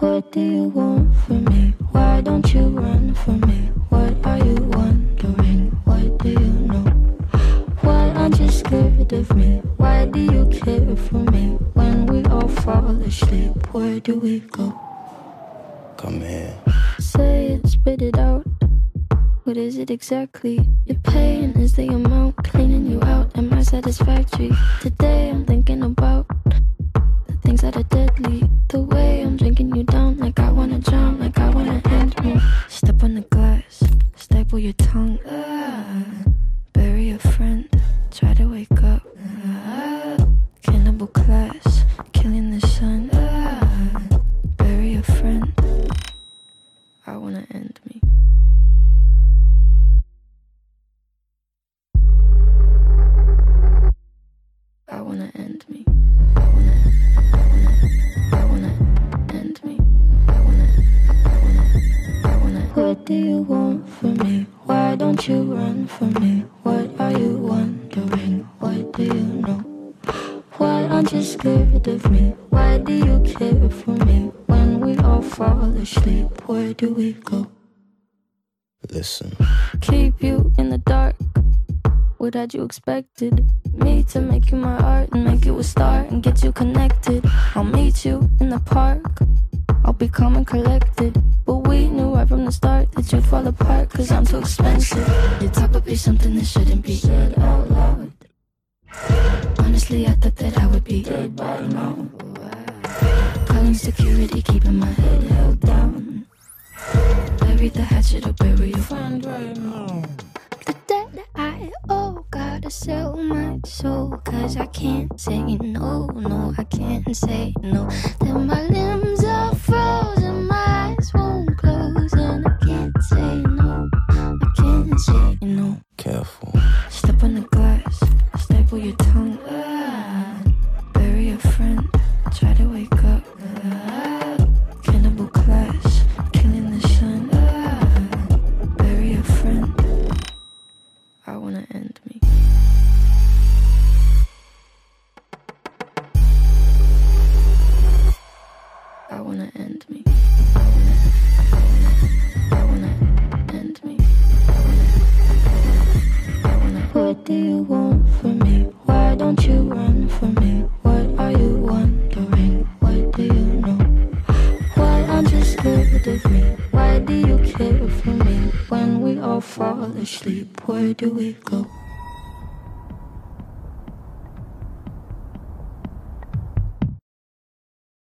What do you want from me? Why don't you run from me? What are you wondering? What do you know? Why aren't you scared of me? Why do you care for me? When we all fall asleep, where do we go? Come here. Say it, spit it out. What is it exactly? Your pain is the amount satisfactory? Today I'm thinking do you want from me? Why don't you run from me? What are you wondering? What do you know? Why aren't you scared of me? Why do you care for me? When we all fall asleep, where do we go? Listen. keep you in the dark. What had you expected? Me to make you my art and make you a star and get you connected. I'll meet you in the park. I'll be calm and collected. Right from the start that you'd fall apart cause I'm too expensive. Your top would be something that shouldn't be said out loud. Honestly, I thought that I would be dead by now. Calling security, keeping my head held down. Bury the hatchet or bury your friend right now. The debt I owe, gotta sell my soul. Cause I can't say no, no, I can't say no. Then my limbs are frozen, on the glass, staple your of me? Why do you care for me? When we all fall asleep, where do we go?